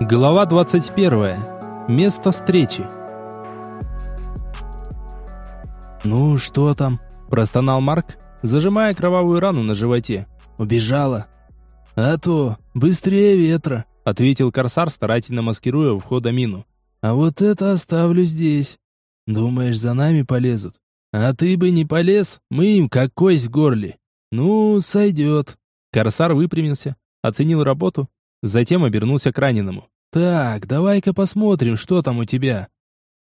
Глава 21. Место встречи. «Ну, что там?» – простонал Марк, зажимая кровавую рану на животе. «Убежала». «А то, быстрее ветра», – ответил Корсар, старательно маскируя у входа мину. «А вот это оставлю здесь. Думаешь, за нами полезут? А ты бы не полез, мы им как кость в горле. Ну, сойдет». Корсар выпрямился, оценил работу Затем обернулся к раненому. «Так, давай-ка посмотрим, что там у тебя».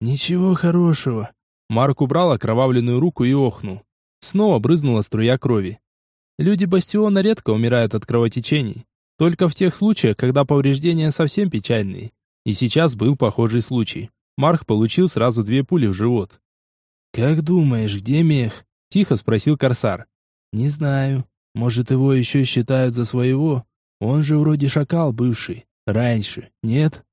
«Ничего хорошего». Марк убрал окровавленную руку и охнул. Снова брызнула струя крови. Люди Бастиона редко умирают от кровотечений. Только в тех случаях, когда повреждения совсем печальные. И сейчас был похожий случай. Марк получил сразу две пули в живот. «Как думаешь, где мех?» – тихо спросил Корсар. «Не знаю. Может, его еще считают за своего?» Он же вроде шакал бывший. Раньше, нет?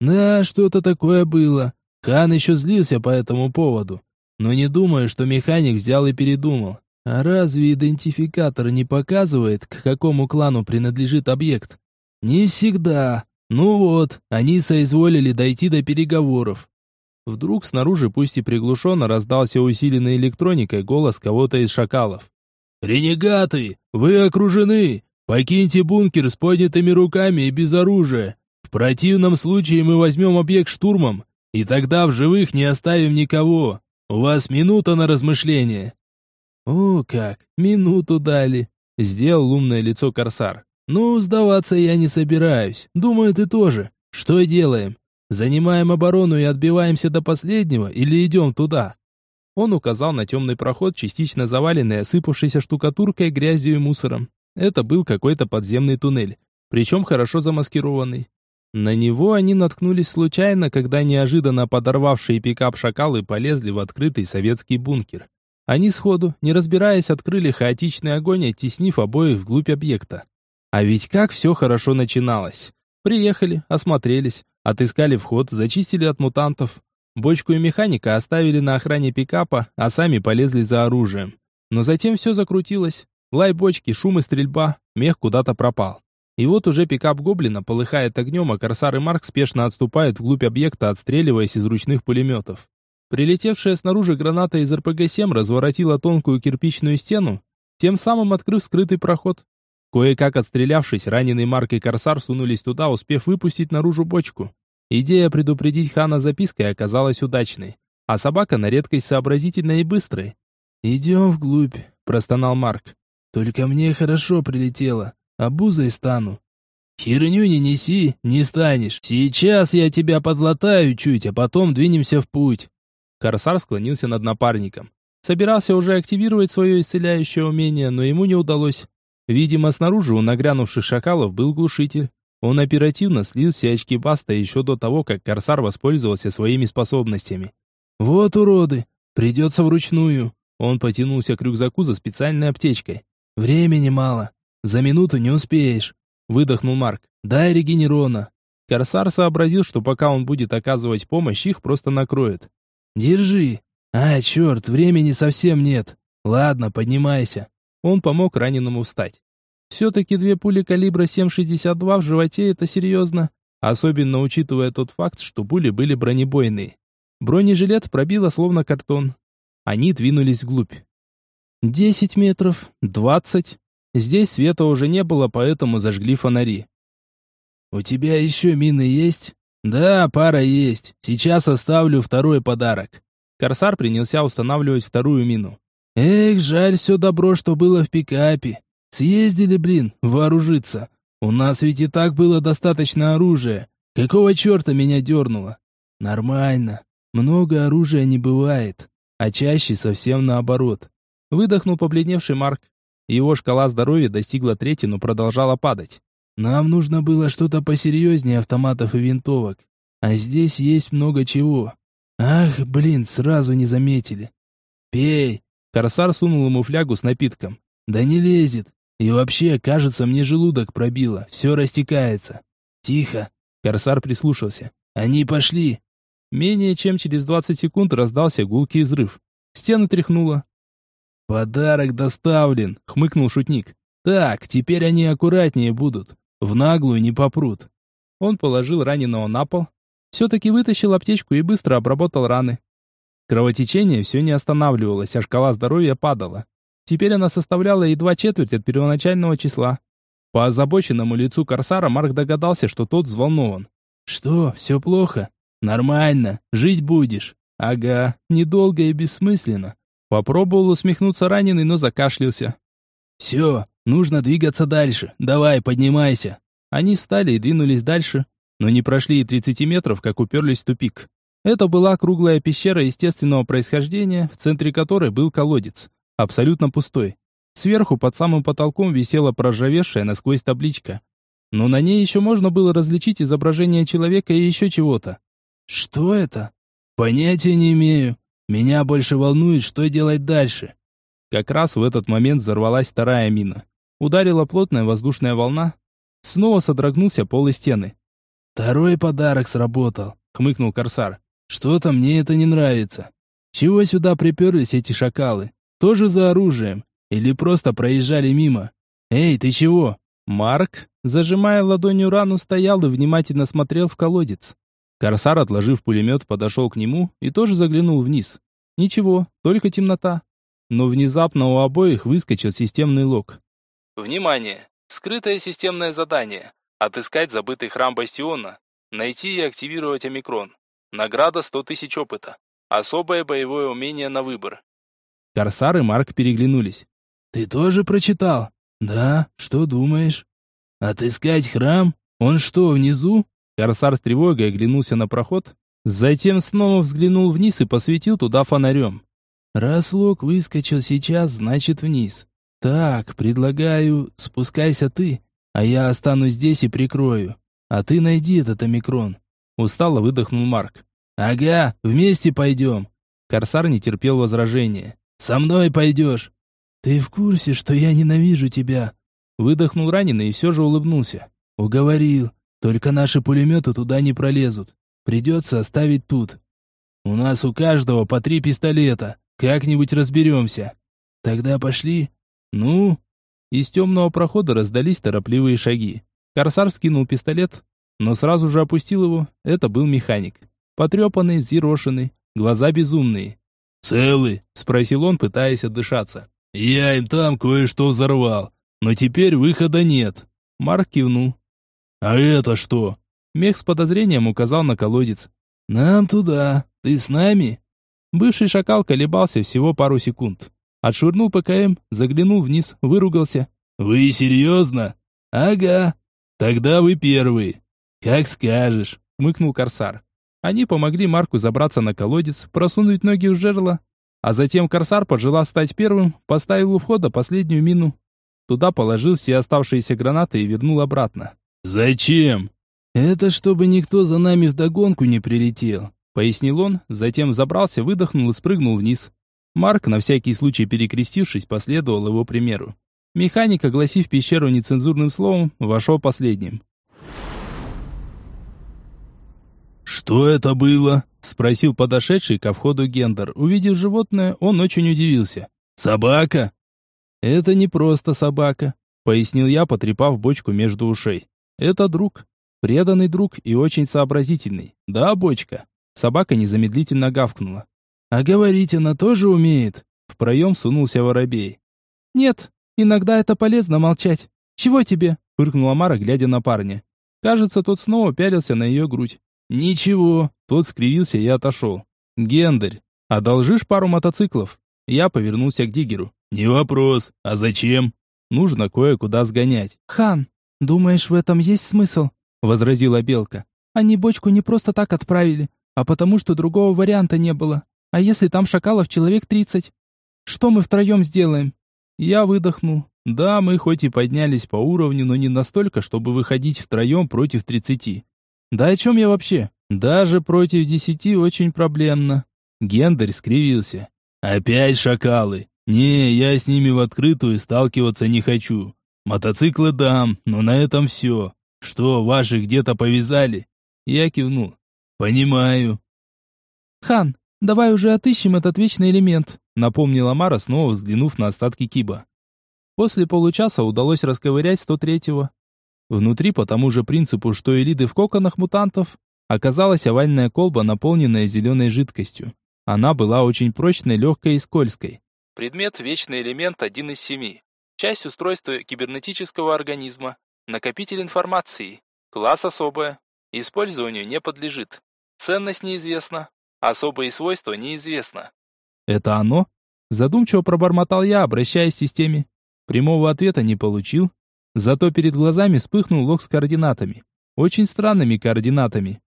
Да, что-то такое было. Хан еще злился по этому поводу. Но не думаю, что механик взял и передумал. А разве идентификатор не показывает, к какому клану принадлежит объект? Не всегда. Ну вот, они соизволили дойти до переговоров. Вдруг снаружи, пусть и приглушенно, раздался усиленной электроникой голос кого-то из шакалов. «Ренегаты! Вы окружены! Покиньте бункер с поднятыми руками и без оружия. В противном случае мы возьмем объект штурмом, и тогда в живых не оставим никого. У вас минута на размышление». «О, как! Минуту дали!» — сделал умное лицо Корсар. «Ну, сдаваться я не собираюсь. Думаю, ты тоже. Что делаем? Занимаем оборону и отбиваемся до последнего или идем туда?» Он указал на темный проход, частично заваленный осыпавшейся штукатуркой, грязью и мусором. Это был какой-то подземный туннель, причем хорошо замаскированный. На него они наткнулись случайно, когда неожиданно подорвавшие пикап шакалы полезли в открытый советский бункер. Они сходу, не разбираясь, открыли хаотичный огонь, оттеснив обоих вглубь объекта. А ведь как все хорошо начиналось. Приехали, осмотрелись, отыскали вход, зачистили от мутантов. Бочку и механика оставили на охране пикапа, а сами полезли за оружием. Но затем все закрутилось. Лай бочки, шум и стрельба, мех куда-то пропал. И вот уже пикап Гоблина полыхает огнем, а Корсар и Марк спешно отступают вглубь объекта, отстреливаясь из ручных пулеметов. Прилетевшая снаружи граната из РПГ-7 разворотила тонкую кирпичную стену, тем самым открыв скрытый проход. Кое-как отстрелявшись, раненый Марк и Корсар сунулись туда, успев выпустить наружу бочку. Идея предупредить Хана запиской оказалась удачной, а собака на редкость сообразительной и быстрой. «Идем вглубь», – простонал Марк. Только мне хорошо прилетело, обузой стану. Херню не неси, не станешь. Сейчас я тебя подлатаю чуть, а потом двинемся в путь. Корсар склонился над напарником. Собирался уже активировать свое исцеляющее умение, но ему не удалось. Видимо, снаружи у нагрянувших шакалов был глушитель. Он оперативно слил все очки Баста еще до того, как Корсар воспользовался своими способностями. «Вот уроды! Придется вручную!» Он потянулся к рюкзаку за специальной аптечкой. «Времени мало. За минуту не успеешь», — выдохнул Марк. «Дай регенерона». Корсар сообразил, что пока он будет оказывать помощь, их просто накроет. «Держи». «А, черт, времени совсем нет. Ладно, поднимайся». Он помог раненому встать. Все-таки две пули калибра 7,62 в животе — это серьезно. Особенно учитывая тот факт, что пули были бронебойные. Бронежилет пробило словно картон. Они двинулись вглубь. Десять метров, двадцать. Здесь света уже не было, поэтому зажгли фонари. «У тебя еще мины есть?» «Да, пара есть. Сейчас оставлю второй подарок». Корсар принялся устанавливать вторую мину. «Эх, жаль все добро, что было в пикапе. Съездили, блин, вооружиться. У нас ведь и так было достаточно оружия. Какого черта меня дернуло?» «Нормально. Много оружия не бывает, а чаще совсем наоборот. Выдохнул побледневший Марк. Его шкала здоровья достигла трети, но продолжала падать. Нам нужно было что-то посерьезнее автоматов и винтовок. А здесь есть много чего. Ах, блин, сразу не заметили. Пей. Корсар сунул ему флягу с напитком. Да не лезет. И вообще, кажется, мне желудок пробило. Все растекается. Тихо. Корсар прислушался. Они пошли. Менее чем через 20 секунд раздался гулкий взрыв. Стены тряхнуло. «Подарок доставлен», — хмыкнул шутник. «Так, теперь они аккуратнее будут. В наглую не попрут». Он положил раненого на пол, все-таки вытащил аптечку и быстро обработал раны. Кровотечение все не останавливалось, а шкала здоровья падала. Теперь она составляла едва четверть от первоначального числа. По озабоченному лицу Корсара Марк догадался, что тот взволнован. «Что, все плохо?» «Нормально, жить будешь». «Ага, недолго и бессмысленно». Попробовал усмехнуться раненый, но закашлялся. «Все, нужно двигаться дальше. Давай, поднимайся». Они встали и двинулись дальше, но не прошли и 30 метров, как уперлись в тупик. Это была круглая пещера естественного происхождения, в центре которой был колодец, абсолютно пустой. Сверху под самым потолком висела проржавевшая насквозь табличка. Но на ней еще можно было различить изображение человека и еще чего-то. Что это? Понятия не имею. Меня больше волнует, что делать дальше. Как раз в этот момент взорвалась вторая мина. Ударила плотная воздушная волна. Снова содрогнулся пол и стены. «Второй подарок сработал», — хмыкнул Корсар. «Что-то мне это не нравится. Чего сюда приперлись эти шакалы? Тоже за оружием? Или просто проезжали мимо? Эй, ты чего?» Марк, зажимая ладонью рану, стоял и внимательно смотрел в колодец. Корсар, отложив пулемет, подошел к нему и тоже заглянул вниз. Ничего, только темнота. Но внезапно у обоих выскочил системный лог. Внимание! Скрытое системное задание. Отыскать забытый храм Бастиона. Найти и активировать омикрон. Награда 100 тысяч опыта. Особое боевое умение на выбор. Корсар и Марк переглянулись. «Ты тоже прочитал?» «Да, что думаешь?» «Отыскать храм? Он что, внизу?» Корсар с тревогой оглянулся на проход, затем снова взглянул вниз и посветил туда фонарем. «Раз лог выскочил сейчас, значит вниз. Так, предлагаю, спускайся ты, а я останусь здесь и прикрою. А ты найди этот омикрон». Устало выдохнул Марк. «Ага, вместе пойдем». Корсар не терпел возражения. «Со мной пойдешь». «Ты в курсе, что я ненавижу тебя?» Выдохнул раненый и все же улыбнулся. «Уговорил. Только наши пулеметы туда не пролезут. Придется оставить тут. У нас у каждого по три пистолета. Как-нибудь разберемся. Тогда пошли. Ну?» Из темного прохода раздались торопливые шаги. Корсар скинул пистолет, но сразу же опустил его. Это был механик. Потрепанный, зерошенный, глаза безумные. «Целы?» — спросил он, пытаясь отдышаться. «Я им там кое-что взорвал, но теперь выхода нет». Марк кивнул. «А это что?» Мех с подозрением указал на колодец. «Нам туда. Ты с нами?» Бывший шакал колебался всего пару секунд. Отшвырнул ПКМ, заглянул вниз, выругался. «Вы серьезно?» «Ага. Тогда вы первые». «Как скажешь», — мыкнул Корсар. Они помогли Марку забраться на колодец, просунуть ноги в жерло, а затем Корсар, пожелав стать первым, поставил у входа последнюю мину. Туда положил все оставшиеся гранаты и вернул обратно. «Зачем?» «Это чтобы никто за нами вдогонку не прилетел», — пояснил он, затем забрался, выдохнул и спрыгнул вниз. Марк, на всякий случай перекрестившись, последовал его примеру. Механик, огласив пещеру нецензурным словом, вошел последним. «Что это было?» — спросил подошедший ко входу Гендер. Увидев животное, он очень удивился. «Собака?» «Это не просто собака», — пояснил я, потрепав бочку между ушей. Это друг. Преданный друг и очень сообразительный. Да, бочка. Собака незамедлительно гавкнула. А говорить она тоже умеет. В проем сунулся воробей. Нет, иногда это полезно молчать. Чего тебе? Фыркнула Мара, глядя на парня. Кажется, тот снова пялился на ее грудь. Ничего. Тот скривился и отошел. Гендарь, одолжишь пару мотоциклов? Я повернулся к Дигеру. Не вопрос. А зачем? Нужно кое-куда сгонять. Хан, «Думаешь, в этом есть смысл?» — возразила Белка. «Они бочку не просто так отправили, а потому что другого варианта не было. А если там шакалов человек тридцать? Что мы втроем сделаем?» Я выдохнул. Да, мы хоть и поднялись по уровню, но не настолько, чтобы выходить втроем против тридцати. Да о чем я вообще? Даже против десяти очень проблемно. Гендарь скривился. «Опять шакалы? Не, я с ними в открытую сталкиваться не хочу. Мотоциклы дам, но на этом все. Что, ваши где-то повязали? Я кивнул. Понимаю. Хан, давай уже отыщем этот вечный элемент, напомнила Мара, снова взглянув на остатки киба. После получаса удалось расковырять 103-го. Внутри, по тому же принципу, что и лиды в коконах мутантов, оказалась овальная колба, наполненная зеленой жидкостью. Она была очень прочной, легкой и скользкой. Предмет – вечный элемент один из семи. Часть устройства кибернетического организма. Накопитель информации. Класс особая. Использованию не подлежит. Ценность неизвестна. Особые свойства неизвестно. Это оно? Задумчиво пробормотал я, обращаясь к системе. Прямого ответа не получил. Зато перед глазами вспыхнул лог с координатами. Очень странными координатами.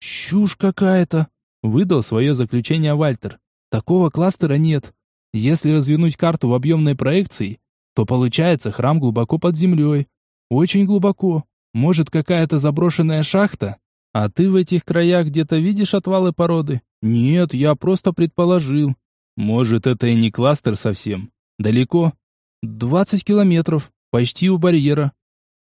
«Чушь какая-то!» — выдал свое заключение Вальтер. «Такого кластера нет. Если развернуть карту в объемной проекции, то получается храм глубоко под землей. Очень глубоко. Может, какая-то заброшенная шахта? А ты в этих краях где-то видишь отвалы породы? Нет, я просто предположил. Может, это и не кластер совсем. Далеко? Двадцать километров. Почти у барьера.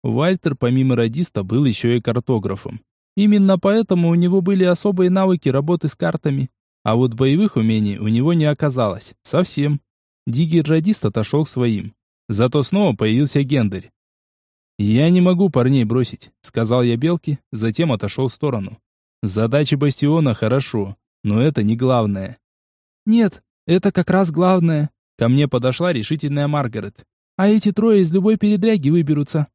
Вальтер, помимо радиста, был еще и картографом. Именно поэтому у него были особые навыки работы с картами. А вот боевых умений у него не оказалось. Совсем. Диггер-радист отошел к своим. Зато снова появился Гендель. «Я не могу парней бросить», — сказал я Белке, затем отошел в сторону. «Задачи бастиона хорошо, но это не главное». «Нет, это как раз главное», — ко мне подошла решительная Маргарет. «А эти трое из любой передряги выберутся».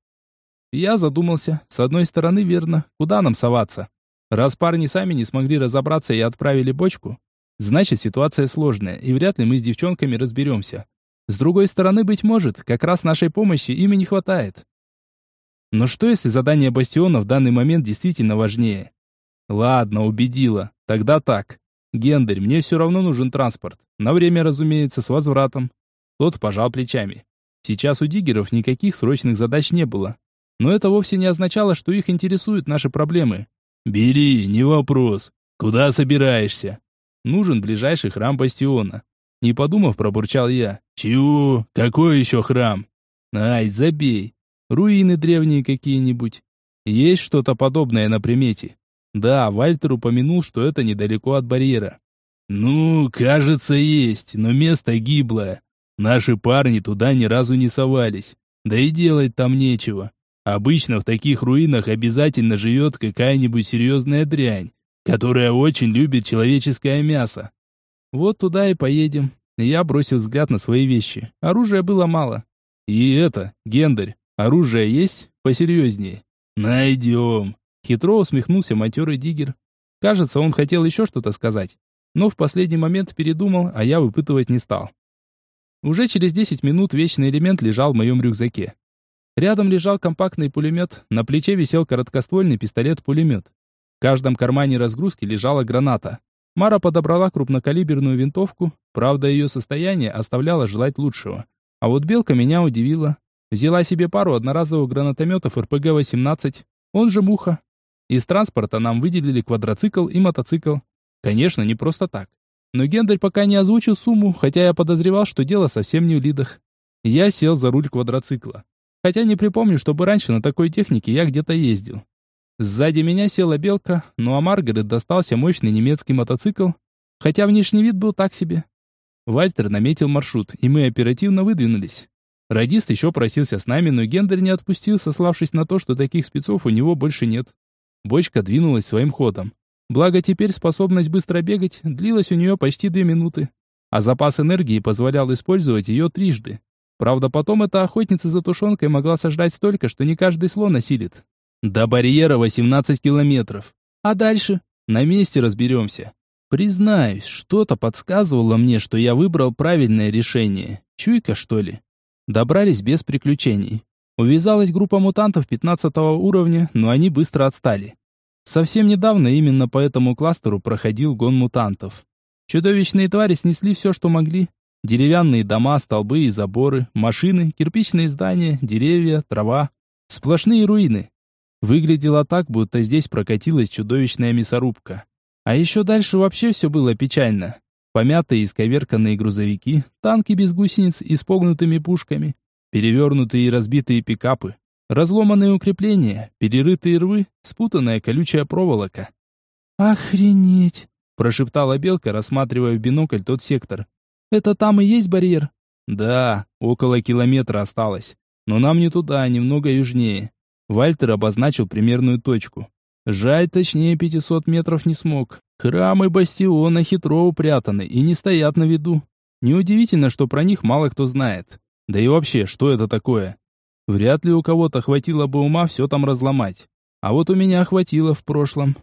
Я задумался. С одной стороны, верно, куда нам соваться? Раз парни сами не смогли разобраться и отправили бочку, значит ситуация сложная, и вряд ли мы с девчонками разберемся. С другой стороны, быть может, как раз нашей помощи им и не хватает. Но что если задание бастиона в данный момент действительно важнее? Ладно, убедила. Тогда так. Гендарь, мне все равно нужен транспорт. На время, разумеется, с возвратом. Тот пожал плечами. Сейчас у диггеров никаких срочных задач не было. Но это вовсе не означало, что их интересуют наши проблемы. «Бери, не вопрос. Куда собираешься?» «Нужен ближайший храм бастиона. Не подумав, пробурчал я. «Чего? Какой еще храм?» «Ай, забей. Руины древние какие-нибудь. Есть что-то подобное на примете?» «Да, Вальтер упомянул, что это недалеко от барьера». «Ну, кажется, есть, но место гиблое. Наши парни туда ни разу не совались. Да и делать там нечего. Обычно в таких руинах обязательно живет какая-нибудь серьезная дрянь, которая очень любит человеческое мясо. Вот туда и поедем. Я бросил взгляд на свои вещи. Оружия было мало. И это, Гендарь, оружие есть? Посерьезнее. Найдем. Хитро усмехнулся матерый диггер. Кажется, он хотел еще что-то сказать. Но в последний момент передумал, а я выпытывать не стал. Уже через 10 минут вечный элемент лежал в моем рюкзаке. Рядом лежал компактный пулемет, на плече висел короткоствольный пистолет-пулемет. В каждом кармане разгрузки лежала граната. Мара подобрала крупнокалиберную винтовку, правда ее состояние оставляло желать лучшего. А вот Белка меня удивила. Взяла себе пару одноразовых гранатометов РПГ-18, он же Муха. Из транспорта нам выделили квадроцикл и мотоцикл. Конечно, не просто так. Но Гендель пока не озвучил сумму, хотя я подозревал, что дело совсем не в лидах. Я сел за руль квадроцикла. Хотя не припомню, чтобы раньше на такой технике я где-то ездил. Сзади меня села белка, ну а Маргарет достался мощный немецкий мотоцикл, хотя внешний вид был так себе. Вальтер наметил маршрут, и мы оперативно выдвинулись. Радист еще просился с нами, но Гендер не отпустил, сославшись на то, что таких спецов у него больше нет. Бочка двинулась своим ходом. Благо теперь способность быстро бегать длилась у нее почти две минуты, а запас энергии позволял использовать ее трижды. Правда, потом эта охотница за тушенкой могла сожрать столько, что не каждый слон осилит. До барьера 18 километров. А дальше? На месте разберемся. Признаюсь, что-то подсказывало мне, что я выбрал правильное решение. Чуйка, что ли? Добрались без приключений. Увязалась группа мутантов 15 уровня, но они быстро отстали. Совсем недавно именно по этому кластеру проходил гон мутантов. Чудовищные твари снесли все, что могли. Деревянные дома, столбы и заборы, машины, кирпичные здания, деревья, трава. Сплошные руины. Выглядело так, будто здесь прокатилась чудовищная мясорубка. А еще дальше вообще все было печально. Помятые и исковерканные грузовики, танки без гусениц и с погнутыми пушками, перевернутые и разбитые пикапы, разломанные укрепления, перерытые рвы, спутанная колючая проволока. «Охренеть!» – прошептала Белка, рассматривая в бинокль тот сектор. «Это там и есть барьер?» «Да, около километра осталось. Но нам не туда, а немного южнее. Вальтер обозначил примерную точку. Жаль, точнее 500 метров не смог. Храмы бастиона хитро упрятаны и не стоят на виду. Неудивительно, что про них мало кто знает. Да и вообще, что это такое? Вряд ли у кого-то хватило бы ума все там разломать. А вот у меня хватило в прошлом.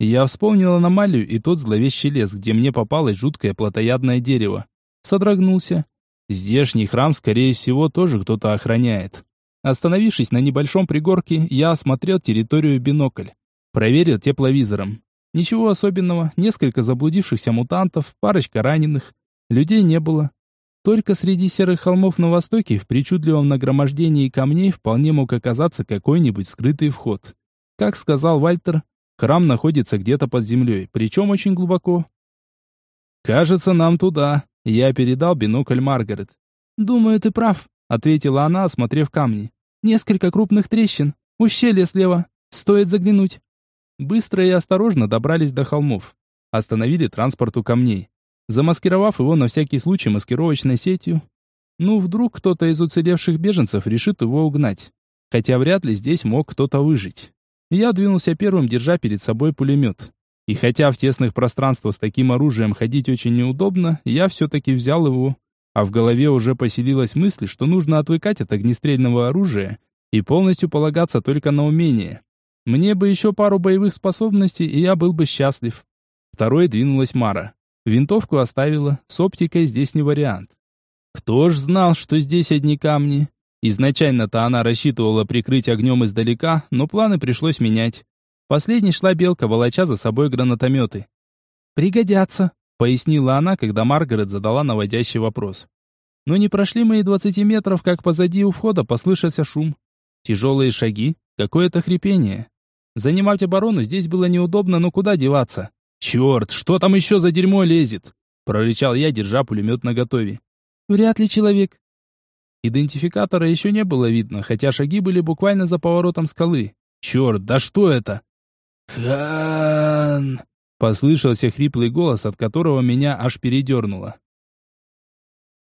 Я вспомнил аномалию и тот зловещий лес, где мне попалось жуткое плотоядное дерево. Содрогнулся. Здешний храм, скорее всего, тоже кто-то охраняет. Остановившись на небольшом пригорке, я осмотрел территорию бинокль. Проверил тепловизором. Ничего особенного, несколько заблудившихся мутантов, парочка раненых. Людей не было. Только среди серых холмов на востоке в причудливом нагромождении камней вполне мог оказаться какой-нибудь скрытый вход. Как сказал Вальтер, храм находится где-то под землей, причем очень глубоко. «Кажется, нам туда», — я передал бинокль Маргарет. «Думаю, ты прав», — ответила она, осмотрев камни. «Несколько крупных трещин, ущелье слева. Стоит заглянуть». Быстро и осторожно добрались до холмов. Остановили транспорт у камней. Замаскировав его на всякий случай маскировочной сетью. Ну, вдруг кто-то из уцелевших беженцев решит его угнать. Хотя вряд ли здесь мог кто-то выжить. Я двинулся первым, держа перед собой пулемет. И хотя в тесных пространствах с таким оружием ходить очень неудобно, я все-таки взял его. А в голове уже поселилась мысль, что нужно отвыкать от огнестрельного оружия и полностью полагаться только на умение. Мне бы еще пару боевых способностей, и я был бы счастлив. Второй двинулась Мара. Винтовку оставила, с оптикой здесь не вариант. Кто ж знал, что здесь одни камни? Изначально-то она рассчитывала прикрыть огнем издалека, но планы пришлось менять. Последней шла белка, волоча за собой гранатометы. «Пригодятся», — пояснила она, когда Маргарет задала наводящий вопрос. Но не прошли мы и двадцати метров, как позади у входа послышался шум. Тяжелые шаги, какое-то хрипение. Занимать оборону здесь было неудобно, но куда деваться? «Черт, что там еще за дерьмо лезет?» прорычал я, держа пулемет наготове. «Вряд ли человек». Идентификатора еще не было видно, хотя шаги были буквально за поворотом скалы. «Черт, да что это?» «Хан!» Послышался хриплый голос, от которого меня аж передернуло.